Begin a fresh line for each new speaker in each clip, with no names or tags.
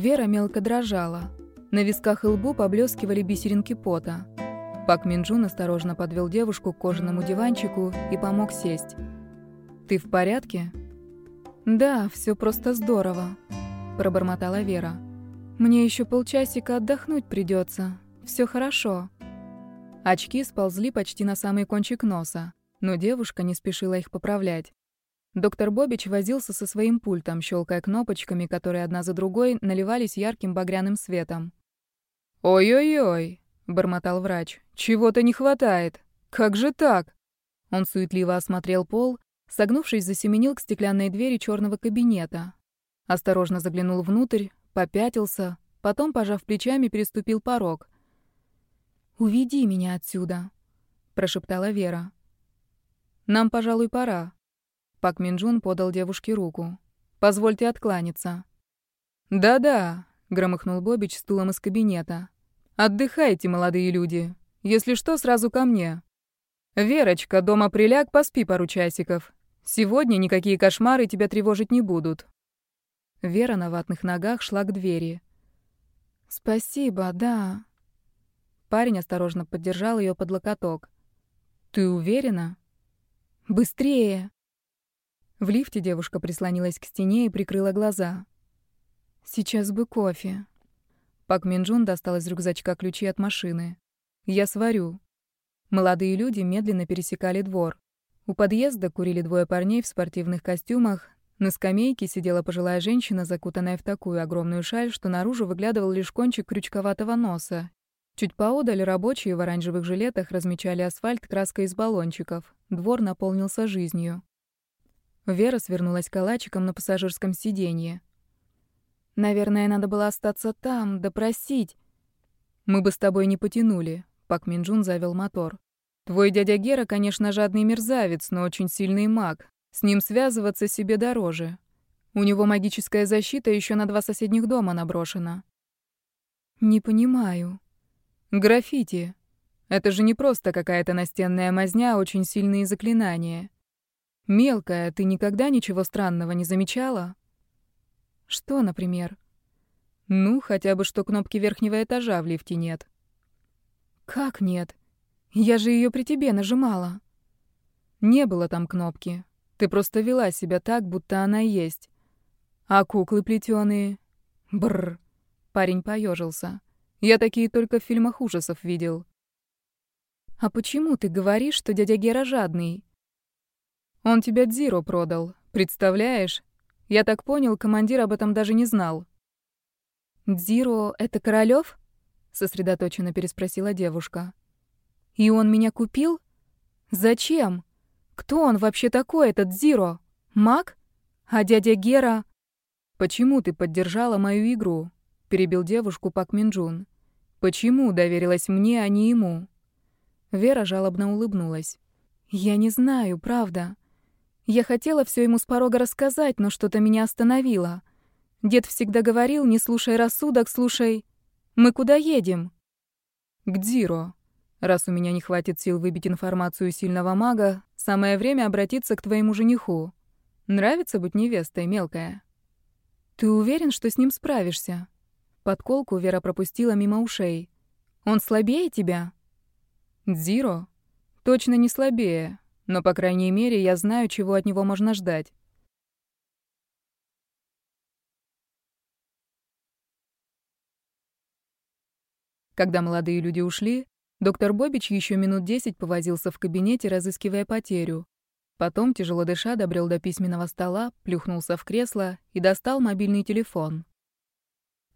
Вера мелко дрожала. На висках и лбу поблескивали бисеринки пота. Пак Минджун осторожно подвел девушку к кожаному диванчику и помог сесть. «Ты в порядке?» «Да, все просто здорово», — пробормотала Вера. «Мне еще полчасика отдохнуть придется. Все хорошо». Очки сползли почти на самый кончик носа, но девушка не спешила их поправлять. Доктор Бобич возился со своим пультом, щелкая кнопочками, которые одна за другой наливались ярким багряным светом. «Ой-ой-ой», — бормотал врач, — «чего-то не хватает. Как же так?» Он суетливо осмотрел пол, согнувшись, засеменил к стеклянной двери черного кабинета. Осторожно заглянул внутрь, попятился, потом, пожав плечами, переступил порог. «Уведи меня отсюда», — прошептала Вера. «Нам, пожалуй, пора», Пак Минджун подал девушке руку. «Позвольте откланяться». «Да-да», — громыхнул Бобич стулом из кабинета. «Отдыхайте, молодые люди. Если что, сразу ко мне. Верочка, дома приляг, поспи пару часиков. Сегодня никакие кошмары тебя тревожить не будут». Вера на ватных ногах шла к двери. «Спасибо, да». Парень осторожно поддержал ее под локоток. «Ты уверена?» «Быстрее!» В лифте девушка прислонилась к стене и прикрыла глаза. «Сейчас бы кофе». Пак Минджун достал из рюкзачка ключи от машины. «Я сварю». Молодые люди медленно пересекали двор. У подъезда курили двое парней в спортивных костюмах. На скамейке сидела пожилая женщина, закутанная в такую огромную шаль, что наружу выглядывал лишь кончик крючковатого носа. Чуть поодаль рабочие в оранжевых жилетах размечали асфальт краской из баллончиков. Двор наполнился жизнью. Вера свернулась калачиком на пассажирском сиденье. «Наверное, надо было остаться там, допросить». «Мы бы с тобой не потянули», — Пак Минджун завел мотор. «Твой дядя Гера, конечно, жадный мерзавец, но очень сильный маг. С ним связываться себе дороже. У него магическая защита еще на два соседних дома наброшена». «Не понимаю». «Граффити. Это же не просто какая-то настенная мазня, а очень сильные заклинания. «Мелкая, ты никогда ничего странного не замечала?» «Что, например?» «Ну, хотя бы, что кнопки верхнего этажа в лифте нет». «Как нет? Я же ее при тебе нажимала». «Не было там кнопки. Ты просто вела себя так, будто она есть. А куклы плетеные. Бррр. Парень поежился. Я такие только в фильмах ужасов видел. А почему ты говоришь, что дядя Гера жадный? Он тебя Дзиро продал, представляешь? Я так понял, командир об этом даже не знал. Дзиро — это Королёв? Сосредоточенно переспросила девушка. И он меня купил? Зачем? Кто он вообще такой, этот Дзиро? Маг? А дядя Гера... Почему ты поддержала мою игру? Перебил девушку Пак Минджун. Почему доверилась мне, а не ему? Вера жалобно улыбнулась. Я не знаю, правда. Я хотела все ему с порога рассказать, но что-то меня остановило. Дед всегда говорил, не слушай рассудок, слушай... Мы куда едем? К Дзиро. Раз у меня не хватит сил выбить информацию сильного мага, самое время обратиться к твоему жениху. Нравится быть невестой, мелкая? Ты уверен, что с ним справишься? Подколку Вера пропустила мимо ушей. Он слабее тебя? Дзиро? Точно не слабее, но, по крайней мере, я знаю, чего от него можно ждать. Когда молодые люди ушли, доктор Бобич еще минут десять повозился в кабинете, разыскивая потерю. Потом, тяжело дыша, добрел до письменного стола, плюхнулся в кресло и достал мобильный телефон.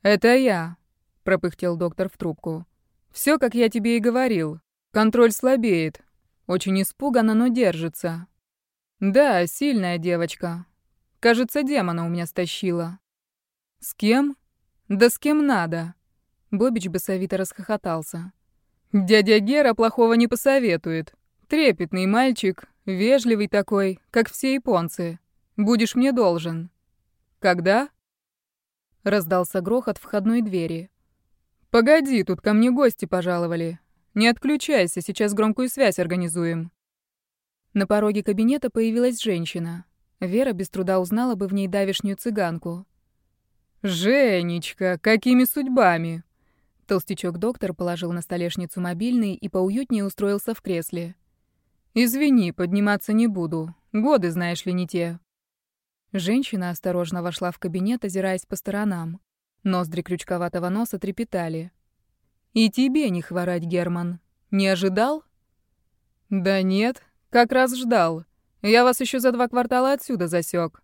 «Это я», — пропыхтел доктор в трубку. «Все, как я тебе и говорил. Контроль слабеет. Очень испугана, но держится. Да, сильная девочка. Кажется, демона у меня стащила. С кем? Да с кем надо. Бобич басовито расхохотался. Дядя Гера плохого не посоветует. Трепетный мальчик, вежливый такой, как все японцы. Будешь мне должен. Когда? Раздался грохот входной двери. Погоди, тут ко мне гости пожаловали. Не отключайся, сейчас громкую связь организуем. На пороге кабинета появилась женщина. Вера без труда узнала бы в ней давишнюю цыганку. «Женечка, какими судьбами?» Толстячок-доктор положил на столешницу мобильный и поуютнее устроился в кресле. «Извини, подниматься не буду. Годы, знаешь ли, не те». Женщина осторожно вошла в кабинет, озираясь по сторонам. Ноздри крючковатого носа трепетали. «И тебе не хворать, Герман. Не ожидал?» «Да нет, как раз ждал. Я вас еще за два квартала отсюда засек.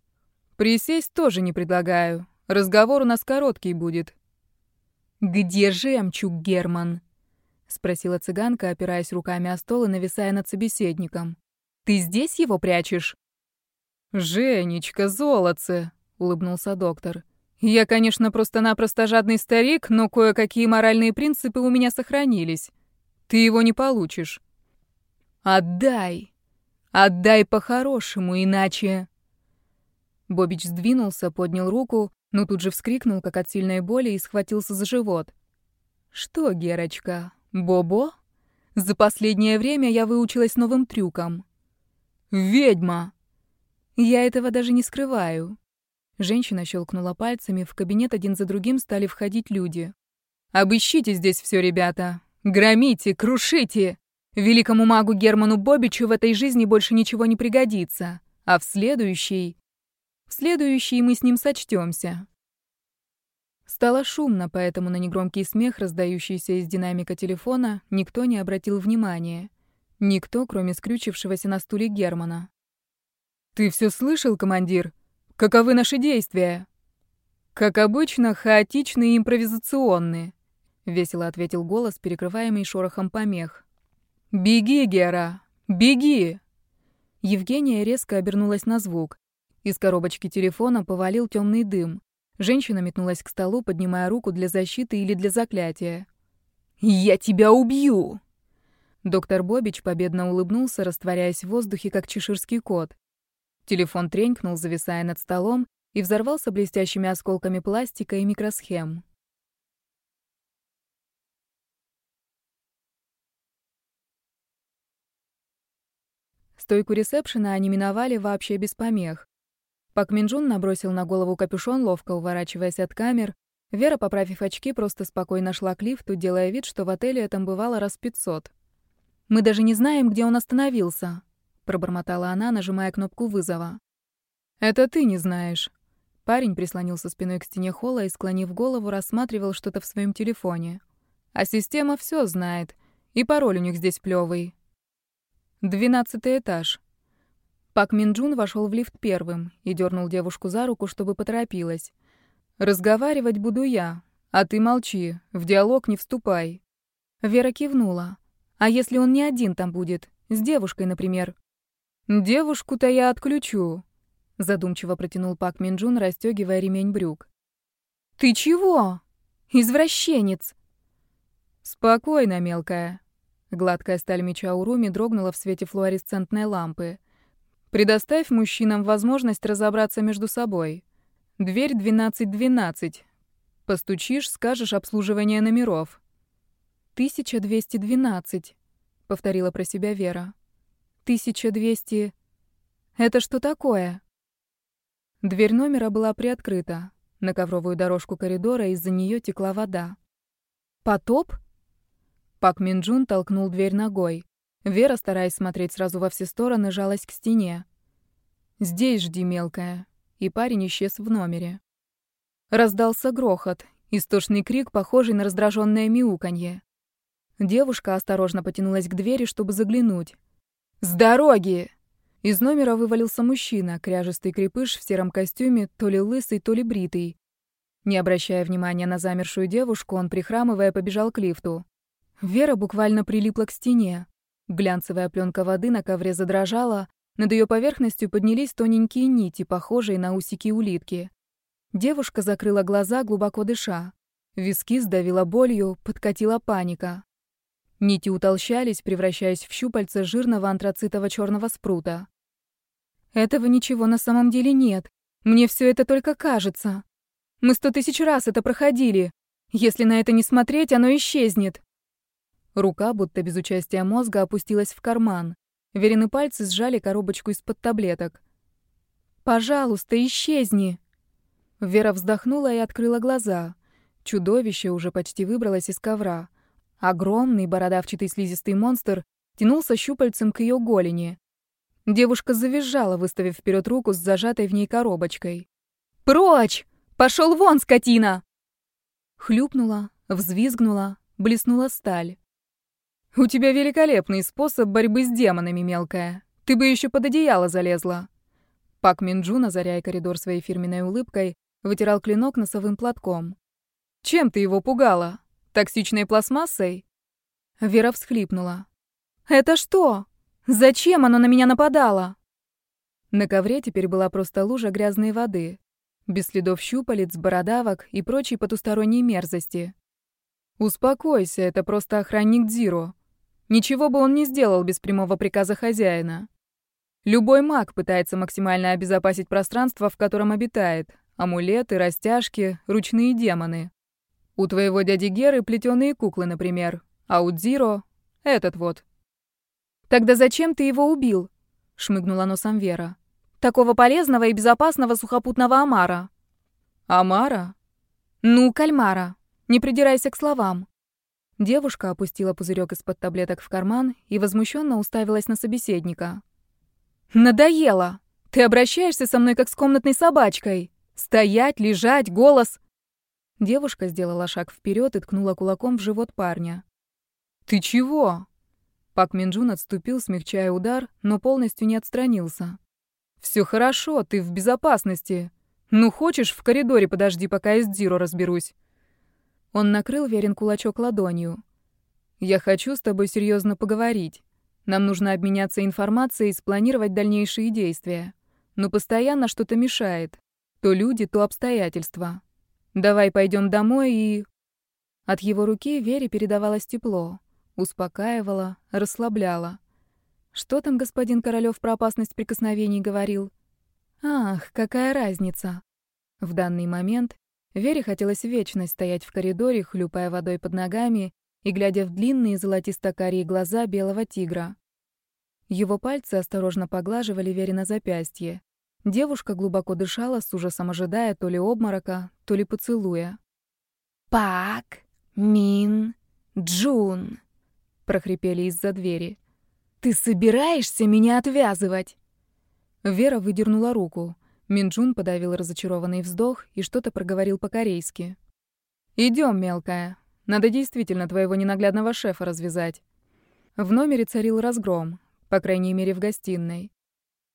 Присесть тоже не предлагаю. Разговор у нас короткий будет». «Где жемчуг, Герман?» — спросила цыганка, опираясь руками о стол и нависая над собеседником. «Ты здесь его прячешь?» «Женечка, золотце!» — улыбнулся доктор. «Я, конечно, просто-напросто жадный старик, но кое-какие моральные принципы у меня сохранились. Ты его не получишь». «Отдай! Отдай по-хорошему, иначе...» Бобич сдвинулся, поднял руку, но тут же вскрикнул, как от сильной боли, и схватился за живот. «Что, Герочка, Бобо? За последнее время я выучилась новым трюкам». «Ведьма!» «Я этого даже не скрываю». Женщина щелкнула пальцами, в кабинет один за другим стали входить люди. «Обыщите здесь все, ребята! Громите, крушите! Великому магу Герману Бобичу в этой жизни больше ничего не пригодится, а в следующей в следующий мы с ним сочтёмся. Стало шумно, поэтому на негромкий смех, раздающийся из динамика телефона, никто не обратил внимания. Никто, кроме скрючившегося на стуле Германа. «Ты всё слышал, командир? Каковы наши действия?» «Как обычно, хаотичные и импровизационные», — весело ответил голос, перекрываемый шорохом помех. «Беги, Гера, беги!» Евгения резко обернулась на звук. Из коробочки телефона повалил темный дым. Женщина метнулась к столу, поднимая руку для защиты или для заклятия. «Я тебя убью!» Доктор Бобич победно улыбнулся, растворяясь в воздухе, как чеширский кот. Телефон тренькнул, зависая над столом, и взорвался блестящими осколками пластика и микросхем. Стойку ресепшена они миновали вообще без помех. Пак Минджун набросил на голову капюшон, ловко уворачиваясь от камер. Вера, поправив очки, просто спокойно шла к лифту, делая вид, что в отеле этом бывало раз пятьсот. «Мы даже не знаем, где он остановился», — пробормотала она, нажимая кнопку вызова. «Это ты не знаешь». Парень прислонился спиной к стене холла и, склонив голову, рассматривал что-то в своем телефоне. «А система все знает. И пароль у них здесь плевый. Двенадцатый этаж. Пак Минджун вошел в лифт первым и дернул девушку за руку, чтобы поторопилась. «Разговаривать буду я, а ты молчи, в диалог не вступай». Вера кивнула. «А если он не один там будет? С девушкой, например?» «Девушку-то я отключу», — задумчиво протянул Пак Минджун, расстегивая ремень брюк. «Ты чего? Извращенец!» «Спокойно, мелкая». Гладкая сталь меча Уруми дрогнула в свете флуоресцентной лампы — Предоставь мужчинам возможность разобраться между собой. Дверь 1212. Постучишь, скажешь обслуживание номеров. 1212, повторила про себя Вера. 1200. Это что такое? Дверь номера была приоткрыта. На ковровую дорожку коридора из-за нее текла вода. Потоп? Пак Минджун толкнул дверь ногой. Вера, стараясь смотреть сразу во все стороны, жалась к стене. «Здесь жди, мелкая». И парень исчез в номере. Раздался грохот, истошный крик, похожий на раздраженное мяуканье. Девушка осторожно потянулась к двери, чтобы заглянуть. «С дороги!» Из номера вывалился мужчина, кряжестый крепыш в сером костюме, то ли лысый, то ли бритый. Не обращая внимания на замершую девушку, он, прихрамывая, побежал к лифту. Вера буквально прилипла к стене. Глянцевая пленка воды на ковре задрожала, над ее поверхностью поднялись тоненькие нити, похожие на усики улитки. Девушка закрыла глаза, глубоко дыша. Виски сдавила болью, подкатила паника. Нити утолщались, превращаясь в щупальца жирного антрацитово-черного спрута. «Этого ничего на самом деле нет. Мне все это только кажется. Мы сто тысяч раз это проходили. Если на это не смотреть, оно исчезнет». Рука, будто без участия мозга, опустилась в карман. Верены пальцы сжали коробочку из-под таблеток. «Пожалуйста, исчезни!» Вера вздохнула и открыла глаза. Чудовище уже почти выбралось из ковра. Огромный бородавчатый слизистый монстр тянулся щупальцем к ее голени. Девушка завизжала, выставив вперед руку с зажатой в ней коробочкой. «Прочь! Пошел вон, скотина!» Хлюпнула, взвизгнула, блеснула сталь. «У тебя великолепный способ борьбы с демонами, мелкая. Ты бы еще под одеяло залезла». Пак Минджун, озаряя коридор своей фирменной улыбкой, вытирал клинок носовым платком. «Чем ты его пугала? Токсичной пластмассой?» Вера всхлипнула. «Это что? Зачем оно на меня нападало?» На ковре теперь была просто лужа грязной воды, без следов щупалец, бородавок и прочей потусторонней мерзости. «Успокойся, это просто охранник Дзиро. Ничего бы он не сделал без прямого приказа хозяина. Любой маг пытается максимально обезопасить пространство, в котором обитает. Амулеты, растяжки, ручные демоны. У твоего дяди Геры плетеные куклы, например, а у Дзиро — этот вот. «Тогда зачем ты его убил?» — шмыгнула носом Вера. «Такого полезного и безопасного сухопутного омара». «Омара?» «Ну, кальмара. Не придирайся к словам. Девушка опустила пузырек из-под таблеток в карман и возмущенно уставилась на собеседника. «Надоело! Ты обращаешься со мной как с комнатной собачкой! Стоять, лежать, голос!» Девушка сделала шаг вперед и ткнула кулаком в живот парня. «Ты чего?» Пак Минджун отступил, смягчая удар, но полностью не отстранился. «Все хорошо, ты в безопасности. Ну, хочешь, в коридоре подожди, пока я с Дзиро разберусь. Он накрыл Верин кулачок ладонью. «Я хочу с тобой серьезно поговорить. Нам нужно обменяться информацией и спланировать дальнейшие действия. Но постоянно что-то мешает. То люди, то обстоятельства. Давай пойдем домой и...» От его руки Вере передавалось тепло. Успокаивало, расслабляло. Что там господин Королёв про опасность прикосновений говорил? Ах, какая разница. В данный момент Вере хотелось вечно стоять в коридоре, хлюпая водой под ногами и глядя в длинные золотисто-карие глаза белого тигра. Его пальцы осторожно поглаживали Вере на запястье. Девушка глубоко дышала, с ужасом ожидая то ли обморока, то ли поцелуя.
«Пак, Мин, Джун!» — прохрипели из-за двери. «Ты собираешься меня отвязывать?»
Вера выдернула руку. Минджун подавил разочарованный вздох и что-то проговорил по-корейски. Идем, мелкая. Надо действительно твоего ненаглядного шефа развязать». В номере царил разгром, по крайней мере, в гостиной.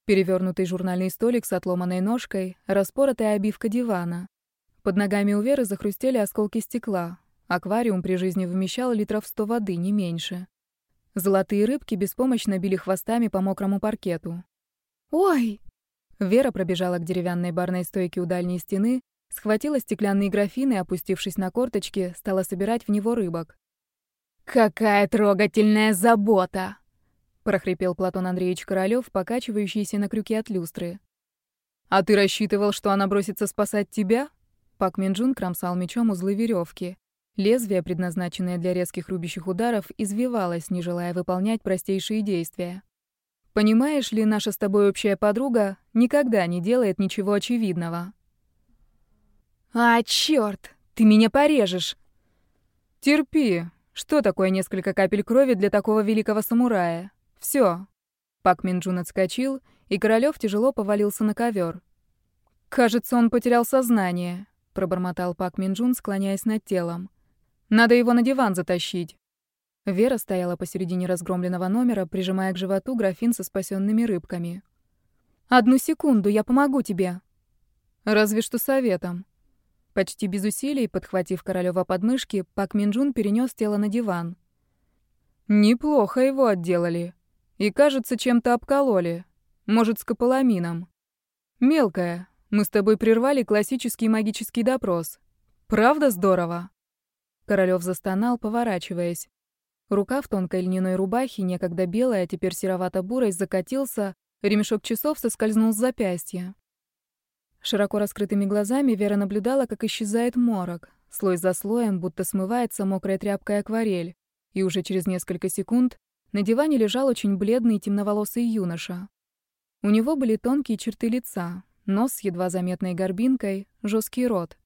Перевернутый журнальный столик с отломанной ножкой, распоротая обивка дивана. Под ногами у Веры захрустели осколки стекла. Аквариум при жизни вмещал литров сто воды, не меньше. Золотые рыбки беспомощно били хвостами по мокрому паркету.
«Ой!»
Вера пробежала к деревянной барной стойке у дальней стены, схватила стеклянные графины и, опустившись на корточки, стала собирать в него рыбок.
«Какая трогательная забота!»
— прохрипел Платон Андреевич Королёв, покачивающийся на крюке от люстры. «А ты рассчитывал, что она бросится спасать тебя?» Пак Минджун кромсал мечом узлы веревки. Лезвие, предназначенное для резких рубящих ударов, извивалось, не желая выполнять простейшие действия. Понимаешь ли, наша с тобой общая подруга никогда не делает ничего очевидного.
А, чёрт, ты меня порежешь.
Терпи. Что такое несколько капель крови для такого великого самурая? Всё. Пак Минджун отскочил, и Королёв тяжело повалился на ковер. «Кажется, он потерял сознание», — пробормотал Пак Минджун, склоняясь над телом. «Надо его на диван затащить». Вера стояла посередине разгромленного номера, прижимая к животу графин со спасенными рыбками. «Одну секунду, я помогу тебе». «Разве что советом». Почти без усилий, подхватив Королёва подмышки, Пак Минджун перенес тело на диван. «Неплохо его отделали. И, кажется, чем-то обкололи. Может, скополамином. Мелкая, мы с тобой прервали классический магический допрос. Правда здорово?» Королёв застонал, поворачиваясь. Рука в тонкой льняной рубахе, некогда белая, теперь серовато-бурой, закатился, ремешок часов соскользнул с запястья. Широко раскрытыми глазами Вера наблюдала, как исчезает морок. Слой за слоем, будто смывается мокрая тряпкой акварель. И уже через несколько секунд на диване лежал очень бледный темноволосый юноша. У него были тонкие черты лица, Нос с едва заметной горбинкой, жесткий рот.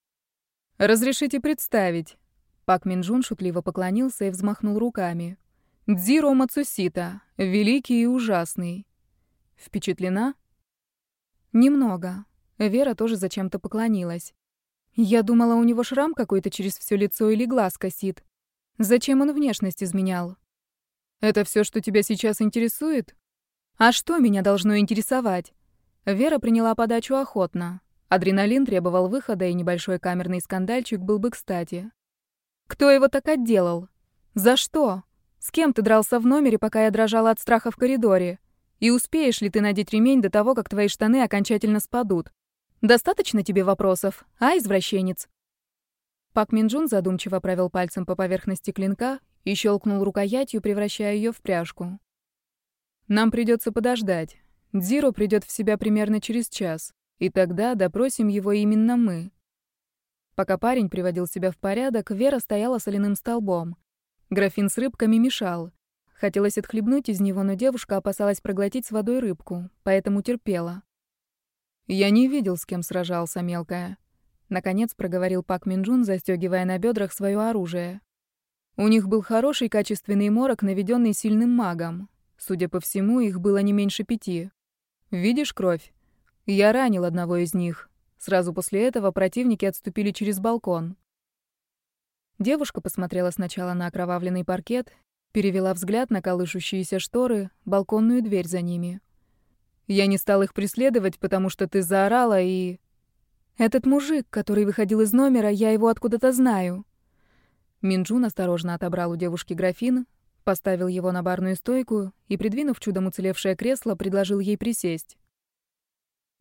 «Разрешите представить». Пак Минджун шутливо поклонился и взмахнул руками. «Дзиро Мацусита, великий и ужасный». «Впечатлена?» «Немного». Вера тоже зачем-то поклонилась. «Я думала, у него шрам какой-то через все лицо или глаз косит. Зачем он внешность изменял?» «Это все, что тебя сейчас интересует?» «А что меня должно интересовать?» Вера приняла подачу охотно. Адреналин требовал выхода, и небольшой камерный скандальчик был бы кстати. «Кто его так отделал? За что? С кем ты дрался в номере, пока я дрожала от страха в коридоре? И успеешь ли ты надеть ремень до того, как твои штаны окончательно спадут? Достаточно тебе вопросов, а, извращенец?» Пак Минджун задумчиво провел пальцем по поверхности клинка и щелкнул рукоятью, превращая ее в пряжку. «Нам придется подождать. Дзиро придет в себя примерно через час, и тогда допросим его именно мы». Пока парень приводил себя в порядок, Вера стояла соляным столбом. Графин с рыбками мешал. Хотелось отхлебнуть из него, но девушка опасалась проглотить с водой рыбку, поэтому терпела. «Я не видел, с кем сражался, мелкая», — наконец проговорил Пак Минджун, застегивая на бедрах свое оружие. У них был хороший качественный морок, наведенный сильным магом. Судя по всему, их было не меньше пяти. «Видишь кровь? Я ранил одного из них. Сразу после этого противники отступили через балкон». Девушка посмотрела сначала на окровавленный паркет, перевела взгляд на колышущиеся шторы, балконную дверь за ними. Я не стал их преследовать, потому что ты заорала и... Этот мужик, который выходил из номера, я его откуда-то знаю. Минджун осторожно отобрал у девушки графин, поставил его на барную стойку и, придвинув чудом уцелевшее кресло, предложил ей присесть.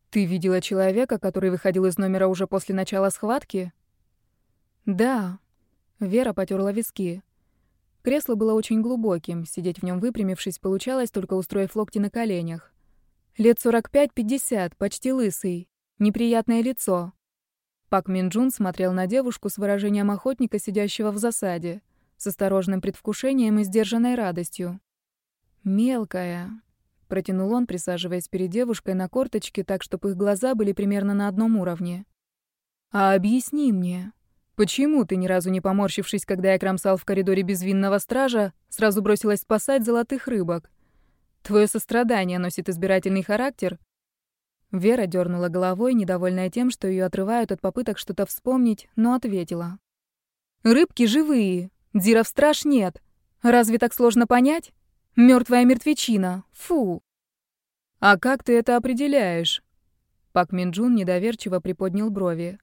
«Ты видела человека, который выходил из номера уже после начала схватки?» «Да». Вера потерла виски. Кресло было очень глубоким, сидеть в нем выпрямившись получалось, только устроив локти на коленях. Лет 45-50, почти лысый. Неприятное лицо. Пак Минджун смотрел на девушку с выражением охотника, сидящего в засаде, с осторожным предвкушением и сдержанной радостью. «Мелкая», — протянул он, присаживаясь перед девушкой на корточке так, чтобы их глаза были примерно на одном уровне. «А объясни мне, почему ты, ни разу не поморщившись, когда я кромсал в коридоре безвинного стража, сразу бросилась спасать золотых рыбок? Твое сострадание носит избирательный характер?» Вера дернула головой, недовольная тем, что ее отрывают от попыток что-то вспомнить, но ответила. «Рыбки живые. Диров страж нет. Разве так сложно понять? Мертвая мертвечина. Фу!» «А как ты это определяешь?» Пак Минджун недоверчиво приподнял брови.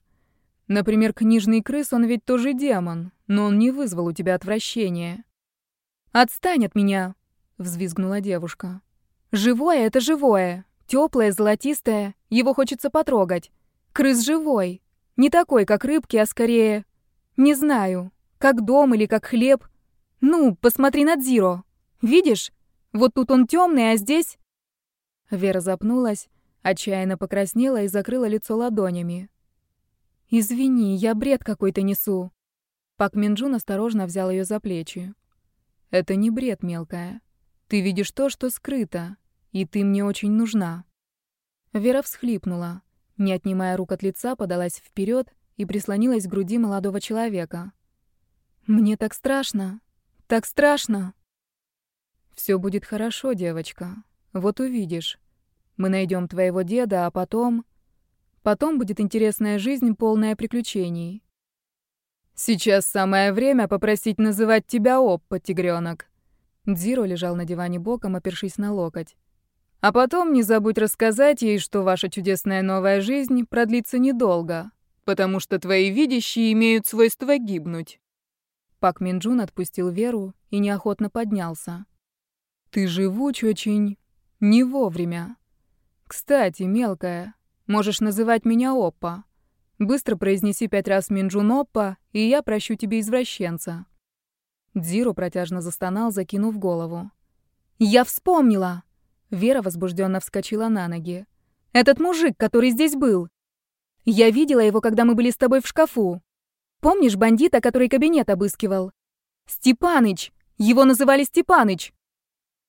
«Например, книжный крыс, он ведь тоже демон, но он не вызвал у тебя отвращения». «Отстань от меня!» взвизгнула девушка. Живое это живое, теплое, золотистое, его хочется потрогать. Крыс живой, не такой, как рыбки, а скорее, не знаю, как дом или как хлеб. Ну, посмотри на Дзиро. Видишь? Вот тут он темный, а здесь Вера запнулась, отчаянно покраснела и закрыла лицо ладонями. «Извини, я бред какой-то несу». Пак Минджун осторожно взял ее за плечи. «Это не бред, мелкая. Ты видишь то, что скрыто, и ты мне очень нужна». Вера всхлипнула, не отнимая рук от лица, подалась вперед и прислонилась к груди молодого человека. «Мне так страшно, так страшно!» Все будет хорошо, девочка. Вот увидишь. Мы найдем твоего деда, а потом... Потом будет интересная жизнь, полная приключений. Сейчас самое время попросить называть тебя Оппа, тигренок. Дзиро лежал на диване боком, опершись на локоть. «А потом не забудь рассказать ей, что ваша чудесная новая жизнь продлится недолго, потому что твои видящие имеют свойство гибнуть». Пак Минджун отпустил Веру и неохотно поднялся. «Ты живуч очень... не вовремя. Кстати, мелкая, можешь называть меня Оппа. Быстро произнеси пять раз Минджун Оппа, и я прощу тебе извращенца». Дзиро протяжно застонал, закинув голову. «Я вспомнила!» Вера возбужденно вскочила на ноги. «Этот мужик, который здесь был! Я видела его, когда мы были с тобой в шкафу. Помнишь бандита, который кабинет обыскивал? Степаныч! Его называли Степаныч!